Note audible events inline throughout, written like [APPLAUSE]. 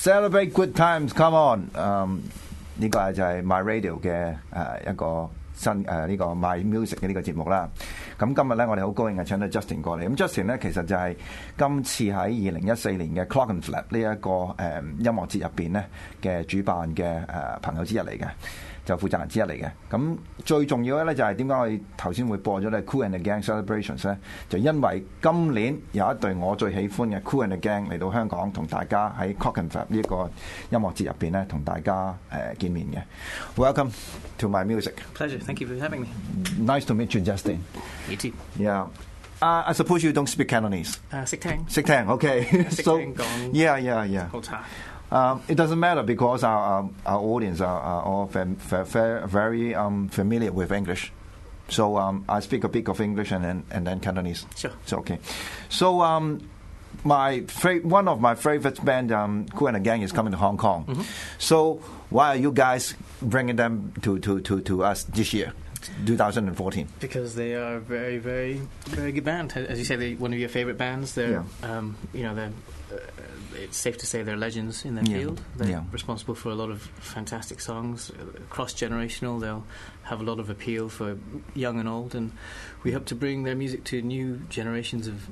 Celebrate good times, come on！呢個就係 My Radio 嘅誒一個新誒呢個 My Music 嘅呢個節目啦。咁今日咧，我哋好高興啊請到 Justin 過嚟。咁 Justin 咧，其實就係今次喺二零一四年嘅 Clockenflap 呢一個誒音樂節入邊咧嘅主辦嘅誒朋友之一嚟嘅。就負責人之一嚟嘅，咁最重要嘅咧就係點解我哋頭先會播咗咧 Cool and the Gang Celebrations 咧？就因為今年有一隊我最喜歡嘅 Cool and the Gang 嚟到香港，同大家喺 Clockenflap 呢一個音樂節入邊咧，同大家誒見面嘅。Welcome to my music. Pleasure. Thank you for having me. Nice to meet you, Justin. You too. Yeah. Uh, I suppose you don't speak Cantonese. Uh, Sick Tang. Sick Tang, okay. So, yeah, yeah, yeah. Time. Um, it doesn't matter because our um, our audience are, are all fam- fa- fa- very um, familiar with English. So um, I speak a bit of English and then and then Cantonese. Sure. It's okay. So um, my fa- one of my favorite band, um, Kool and the Gang, is coming to Hong Kong. So why are you guys bringing them to, to, to, to us this year, 2014? Because they are a very, very, very good band. As you say, they're one of your favourite bands. They're, um, you know, they're. Uh, it's safe to say they're legends in their Yeah. field. They're Yeah. responsible for a lot of fantastic songs, cross generational. They'll have a lot of appeal for young and old, and we hope to bring their music to new generations of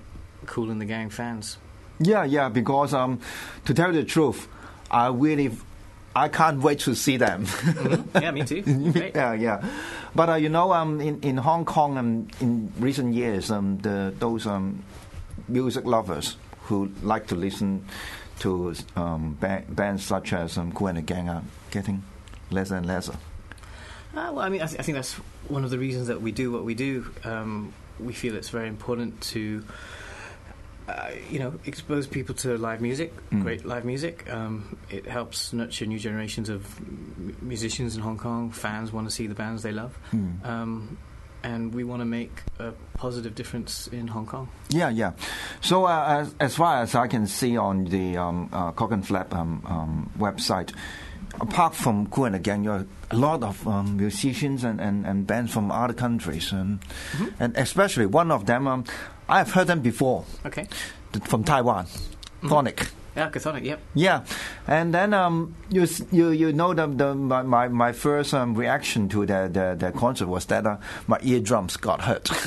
Kool and the Gang fans. Yeah, yeah. Because um, to tell you the truth, I really, I can't wait to see them. [LAUGHS] yeah, me too. [LAUGHS] Yeah, yeah. But uh, you know, um, in in Hong Kong, um, in recent years, um, the those um, music lovers who like to listen to um, ba- bands such as um, Kool and Gang are getting lesser and lesser. Uh, well, I mean, I, th- I think that's one of the reasons that we do what we do. Um, we feel it's very important to, uh, you know, expose people to live music, Mm. great live music. Um, it helps nurture new generations of m- musicians in Hong Kong. Fans want to see the bands they love, Mm. um, and we want to make a positive difference in Hong Kong. Yeah, yeah. So uh, as, as far as I can see on the um, uh, Clockenflap um, um, website, apart from Cool and the Gang, you're a lot of um, musicians and, and, and bands from other countries, and, and especially one of them, um, I've heard them before, Okay. th- from Taiwan, Chthonic. Yeah, Chthonic. Yep. Yeah, and then um, you you you know the, the my, my, first um, reaction to the, the, the concert was that uh, my eardrums got hurt. [LAUGHS]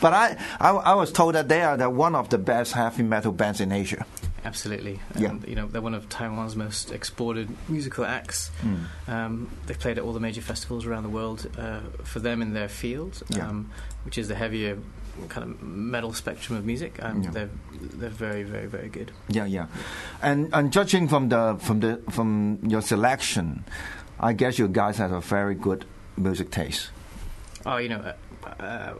but I, I I was told that they are the, one of the best heavy metal bands in Asia. Absolutely. Yeah. You know, they're one of Taiwan's most exported musical acts. Mm. Um, they've played at all the major festivals around the world. Uh, for them in their field, Yeah. um, which is the heavier kind of metal spectrum of music, um, Yeah. they're they're very, very, very good. Yeah, yeah, and and judging from the from the from your selection, I guess you guys have a very good music taste. Oh, you know, uh,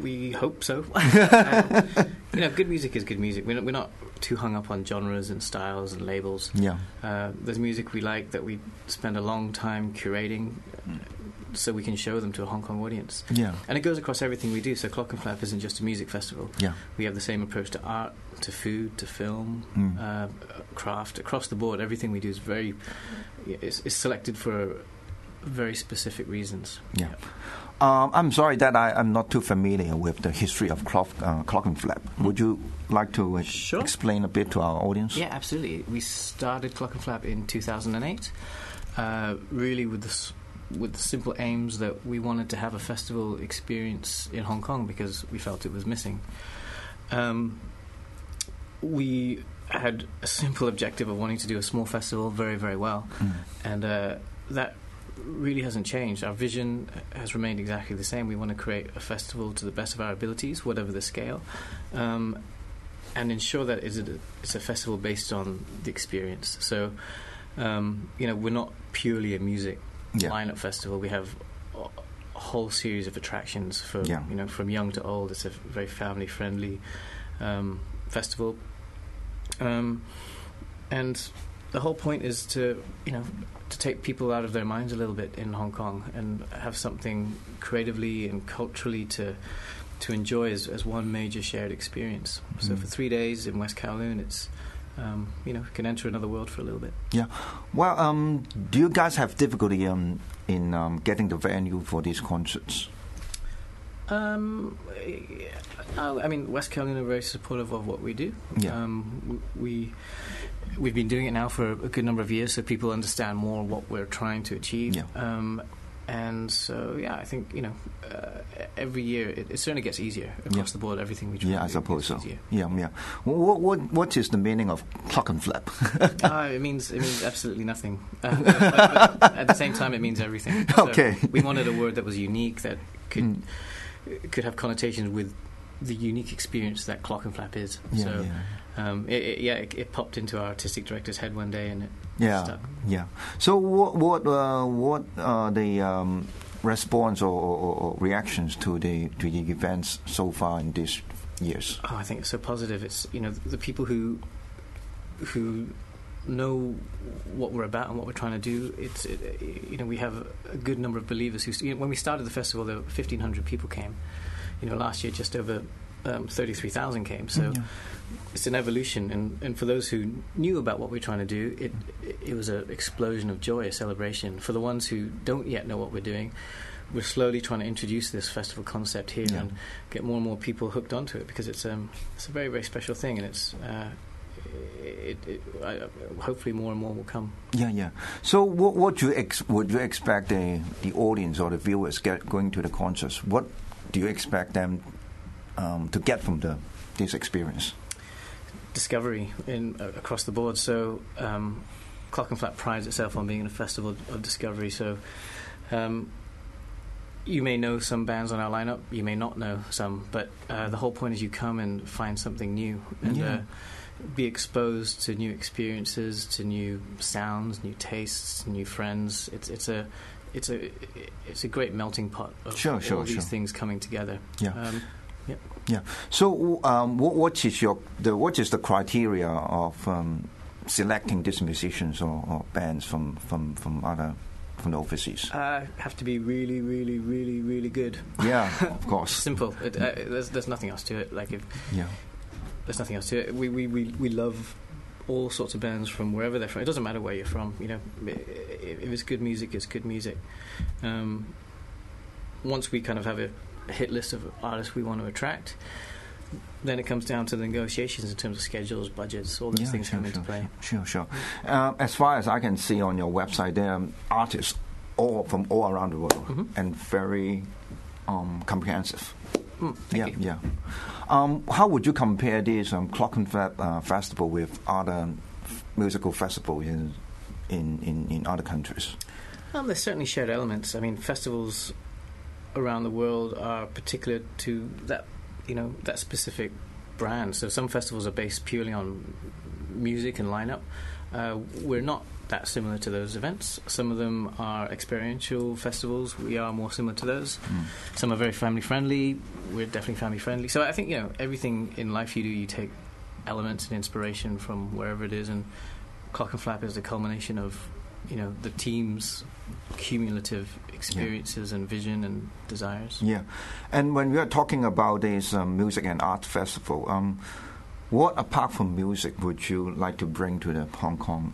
we hope so. [LAUGHS] um, you know, good music is good music. We're not, we're not too hung up on genres and styles and labels. Yeah, Uh, there's music we like that we spend a long time curating, uh, so we can show them to a Hong Kong audience. yeah, And it goes across everything we do. So Clockenflap isn't just a music festival. yeah. We have the same approach to art, to food, to film, Mm. uh, craft. Across the board, everything we do is very is, is selected for very specific reasons. Yeah. Um, I'm sorry that I, I'm not too familiar with the history of clock, uh, Clockenflap. Would you like to uh, Sure. explain a bit to our audience? Yeah, absolutely. We started Clockenflap in 2008, uh, really with the with the simple aims that we wanted to have a festival experience in Hong Kong because we felt it was missing. Um, we had a simple objective of wanting to do a small festival very, very well, Mm. and uh, that really hasn't changed. Our vision has remained exactly the same. We want to create a festival to the best of our abilities, whatever the scale, um, and ensure that it's a, it's a festival based on the experience. So, um, you know, we're not purely a music Yeah. lineup festival. We have a whole series of attractions for Yeah. you know from young to old. It's a very family friendly um, festival. Um, and the whole point is to, you know, to take people out of their minds a little bit in Hong Kong and have something creatively and culturally to to enjoy as, as one major shared experience. So Mm. for three days in West Kowloon, it's um, you know, can enter another world for a little bit. Yeah. Well, um, do you guys have difficulty um, in um, getting the venue for these concerts? Um, no, I mean, West Kowloon are very supportive of what we do. Yeah. Um, we we've been doing it now for a good number of years, so people understand more what we're trying to achieve. Yeah. Um, and so, yeah, I think you know, uh, every year it, it certainly gets easier across Yeah. the board. Everything we try. Yeah, to I do suppose gets so. easier. Yeah, yeah. What, what, what is the meaning of Clockenflap? Ah, [LAUGHS] it means it means absolutely nothing. Uh, [LAUGHS] but, but at the same time, it means everything. [LAUGHS] So Okay. we wanted a word that was unique that could Mm. Could have connotations with the unique experience that Clockenflap is. Yeah, so yeah. Um, it, it, yeah, it, it popped into our artistic director's head one day, and it Yeah, stuck. yeah. So what what uh, what are the um, response or, or, or reactions to the to the events so far in these years? Oh, I think it's so positive. It's you know the people who who know what we're about and what we're trying to do. It's it, you know we have a good number of believers who you know, when we started the festival, there were fifteen hundred people came. You know, last year just over um, thirty three thousand came. So Yeah. it's an evolution, and, and for those who knew about what we're trying to do, it it was an explosion of joy, a celebration. For the ones who don't yet know what we're doing, we're slowly trying to introduce this festival concept here Yeah. and get more and more people hooked onto it because it's um it's a very very special thing, and it's uh, it, it, I, hopefully more and more will come. Yeah, yeah. So, what what you ex- would you expect the the audience or the viewers get going to the concerts? What do you expect them um, to get from the this experience? discovery in uh, across the board. So, um, Clockenflap prides itself on being a festival of discovery. So, um, you may know some bands on our lineup, you may not know some, but uh, the whole point is you come and find something new and Yeah. Be exposed to new experiences, to new sounds, new tastes, new friends. It's it's a it's a it's a great melting pot of Sure, all sure, these sure. things coming together. Yeah. Um, So, um, what, what is your the what is the criteria of um, selecting these musicians or, or bands from, from, from other from the overseas? uh, have to be really, really, really, really good. yeah, [LAUGHS] of course. Simple. It, uh, there's, there's nothing else to it. Like if Yeah, there's nothing else to it. We, we, we, we love all sorts of bands from wherever they're from. It doesn't matter where you're from. You know, if it's good music, it's good music. Um, once we kind of have a, a hit list of artists we want to attract, then it comes down to the negotiations in terms of schedules, budgets, all those Yeah, things sure, come into play. sure, sure. Uh, as far as I can see on your website, there are artists all from all around the world Mhm. and very um, comprehensive. Mm, thank yeah, you. yeah. Um, how would you compare this um, Clockenflap uh, festival with other f- musical festivals in, in, in, in other countries? Um, there's certainly shared elements. I mean, festivals around the world are particular to that, you know, that specific brand. So some festivals are based purely on music and lineup. Uh, we're not that similar to those events. Some of them are experiential festivals. We are more similar to those. Mm. Some are very family friendly. We're definitely family friendly. So I think you know everything in life you do, you take elements and inspiration from wherever it is, and Clockenflap is the culmination of you know the team's cumulative experiences and vision and desires. Yeah, and when we are talking about this um, music and art festival, um, what apart from music would you like to bring to the Hong Kong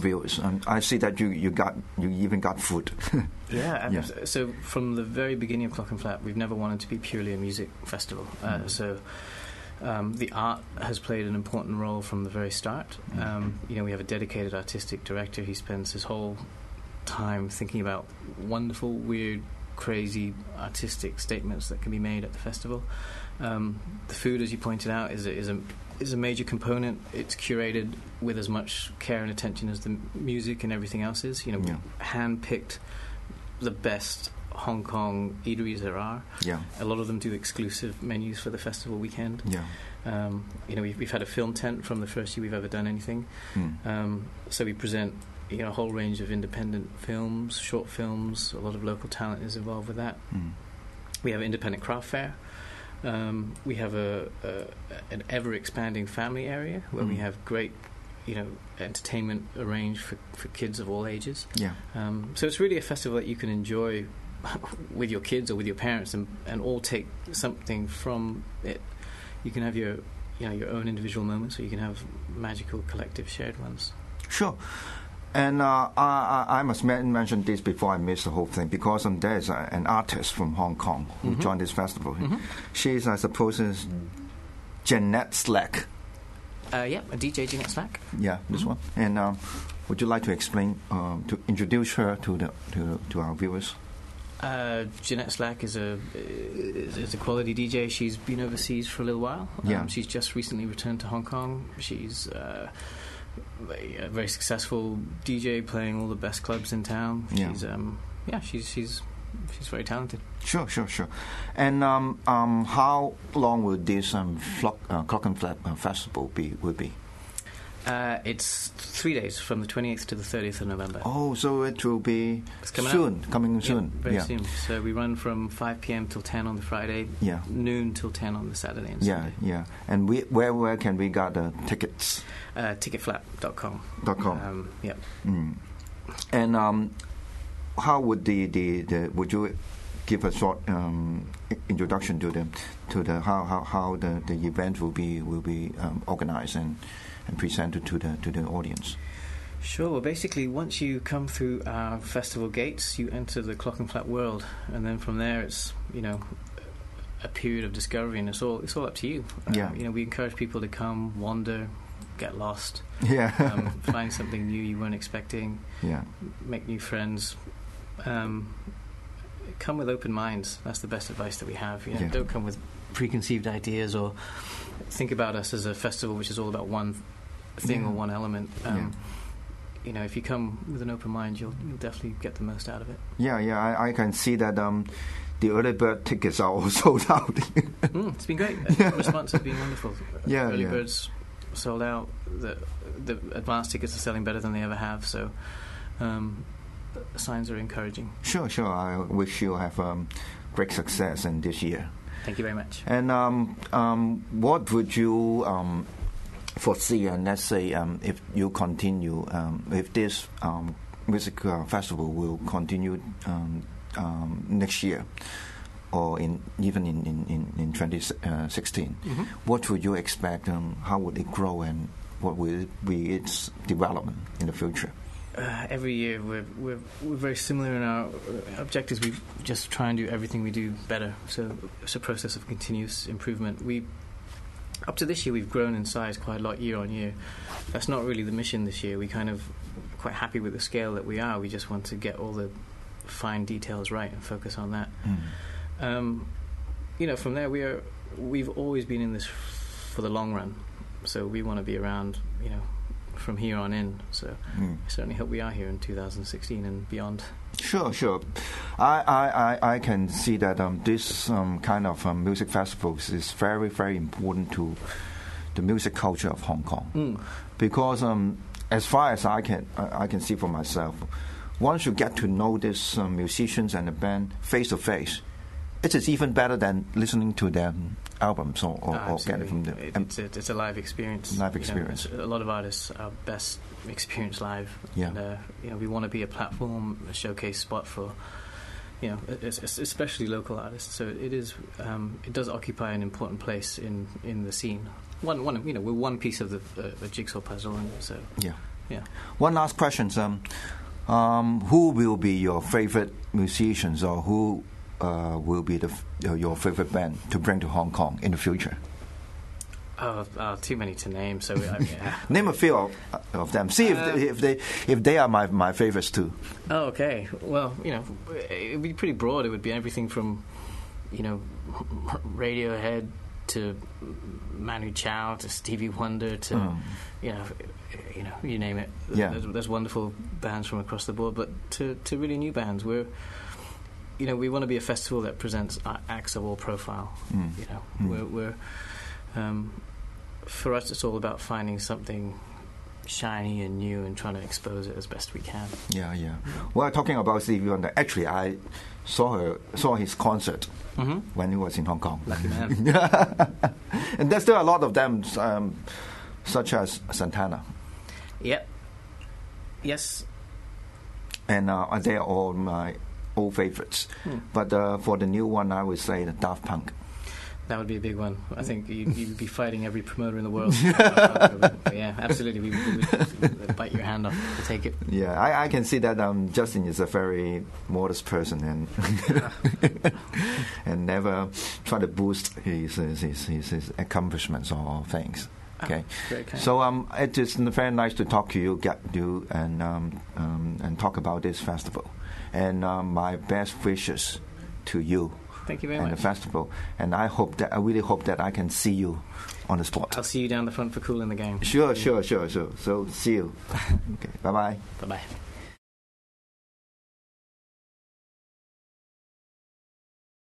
viewers? Um, I see that you, you got you even got food. [LAUGHS] Yeah, Yeah. so from the very beginning of Clockenflap, we've never wanted to be purely a music festival. Uh, Mm. So um, the art has played an important role from the very start. Mm. Um, you know, we have a dedicated artistic director. He spends his whole time thinking about wonderful, weird, crazy artistic statements that can be made at the festival. Um, the food, as you pointed out, is a, is a is a major component. It's curated with as much care and attention as the music and everything else is. You know, Yeah. hand picked the best Hong Kong eateries there are. yeah, A lot of them do exclusive menus for the festival weekend. yeah. Um, you know, we've, we've had a film tent from the first year we've ever done anything. Mm. Um, so we present you know a whole range of independent films, short films. A lot of local talent is involved with that. Mm. We have an independent craft fair. Um, we have a, a an ever expanding family area where we Mm. have great, you know, entertainment arranged for, for kids of all ages. Yeah. Um, so it's really a festival that you can enjoy [LAUGHS] with your kids or with your parents, and, and all take something from it. You can have your you know your own individual moments, or you can have magical collective shared ones. Sure. And uh, I, I I must mention this before I miss the whole thing because um, there's a, an artist from Hong Kong who Mhm. joined this festival. Mhm. She's, I suppose, is Jeanette Slack. Uh, yeah, a DJ Jeanette Slack. Yeah, this Mhm. one. And um, would you like to explain, um, to introduce her to the to, to our viewers? Uh, Jeanette Slack is a is, is a quality DJ. She's been overseas for a little while. Yeah. Um, she's just recently returned to Hong Kong. She's uh, a very successful DJ, playing all the best clubs in town. Yeah. She's um, yeah, she's she's she's very talented. Sure, sure, sure. And um, um, how long will this um, flock, uh, Clockenflap uh, festival be? Will be? Uh, it's three days from the 28th to the 30th of November. Oh, so it will be coming soon, coming Yeah, soon. very yeah. soon. So we run from 5 p.m. till 10 on the Friday, Yeah. noon till 10 on the Saturday and Yeah, Sunday. yeah. And we, where where can we get the tickets? Uh, ticketflap.com. Dot com. Um, yeah. Mm. And um, how would the, the, the would you give a short um, introduction to the to the how how, how the, the event will be will be um, organized and, and presented to the to the audience? Sure. Well, basically, once you come through our festival gates, you enter the Clockenflap world, and then from there, it's you know a period of discovery, and it's all it's all up to you. Uh, Yeah. You know, we encourage people to come, wander, get lost, Yeah, um, [LAUGHS] find something new you weren't expecting, yeah, make new friends. Um, come with open minds. That's the best advice that we have. You know, Yeah. don't come with preconceived ideas or think about us as a festival which is all about one thing Yeah. or one element. Um, Yeah. You know, if you come with an open mind, you'll, you'll definitely get the most out of it. yeah, yeah. I, I can see that um, the early bird tickets are [LAUGHS] all sold out. [LAUGHS] Mm, it's been great. [LAUGHS] The response has been wonderful. Yeah, Early birds sold out. The, the advanced tickets are selling better than they ever have. So um, signs are encouraging. sure, sure. I wish you have um, great success in this year. Thank you very much. And um, um, what would you um, foresee? And let's say um, if you continue, um, if this um, music uh, festival will continue um, um, next year, or in even in in in, in 2016, Mhm. what would you expect? Um, how would it grow, and what will be its development in the future? Uh, every year we're, we're we're very similar in our objectives. We just try and do everything we do better. So it's a process of continuous improvement. We up to this year we've grown in size quite a lot year on year. That's not really the mission this year. We're kind of quite happy with the scale that we are. We just want to get all the fine details right and focus on that. Um, you know, from there we are. We've always been in this for the long run. So we want to be around. You know. From here on in, so Mm. I certainly hope we are here in 2016 and beyond. Sure, sure. I, I, I, I can see that um, this um, kind of um, music festivals is very, very important to the music culture of Hong Kong. Mm. Because um, as far as I can, I I can see for myself, once you get to know these um, musicians and the band face to face, it is even better than listening to their albums or, or, Ah, or get it from the. absolutely. It- um, it's, a, it's a live experience. Live You know, experience. a lot of artists are best experienced live. Yeah. And, uh, you know, we want to be a platform, a showcase spot for, you know, es- es- especially local artists. So it is, um, it does occupy an important place in, in the scene. One, one, you know, we're one piece of the, uh, the jigsaw puzzle, and so yeah. yeah. One last question. Um, um, who will be your favorite musicians or who uh, will be the, f- uh, your favorite band to bring to Hong Kong in the future? Oh, uh, too many to name. So I, yeah. [LAUGHS] Name a few of, of them. See if, Uh, they, if they if they are my, my favorites too. Oh, okay. Well, you know, it'd be pretty broad. It would be everything from, you know, Radiohead to Manu Chao to Stevie Wonder to, Mm. you know, you know, you name it. Yeah. There's, there's wonderful bands from across the board, but to to really new bands, we're, you know, we want to be a festival that presents acts of all profile. Mm. You know, Mm. we're, we're um, for us, it's all about finding something shiny and new and trying to expose it as best we can. Yeah, yeah. Well, talking about Stevie Wonder, actually, I saw her saw his concert Mm-hmm. when he was in Hong Kong. Lucky man. [LAUGHS] and there's still a lot of them, um, such as Santana, yep. Yes. and uh, they are all my old favorites. Hmm. But uh, for the new one, I would say the Daft Punk. That would be a big one. I think you'd, [LAUGHS] you'd be fighting every promoter in the world. [LAUGHS] Yeah, absolutely. We, we would bite your hand off to take it. Yeah, I, I can see that um, Justin is a very modest person and [LAUGHS] and never try to boost his his, his, his, his accomplishments or things. Okay, Very so um, it is very nice to talk to you, get you, and um, um, and talk about this festival. And um, my best wishes to you Thank you very and much. the festival. And I hope that I really hope that I can see you on the spot. I'll see you down the front for Kool and the Gang. Sure, sure, sure, sure. So see you. [LAUGHS] Okay, bye bye. Bye bye.